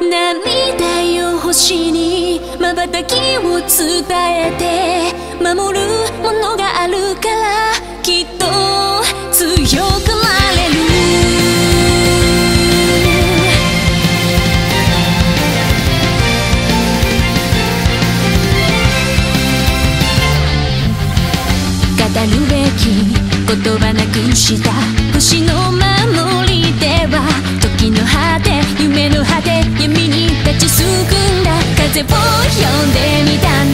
涙よ星に瞬きを伝えて守るものがあるからきっと強くなれる。語るべき言葉なくしたくんだ風を呼んでみたんだ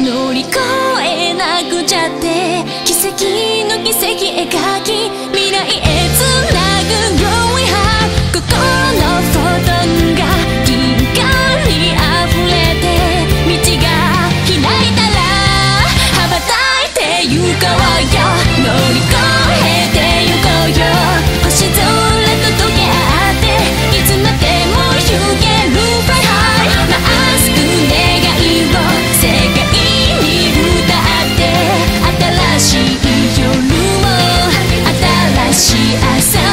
乗り越えなくちゃって。奇跡の奇跡描き未来へ繋ぐ I said.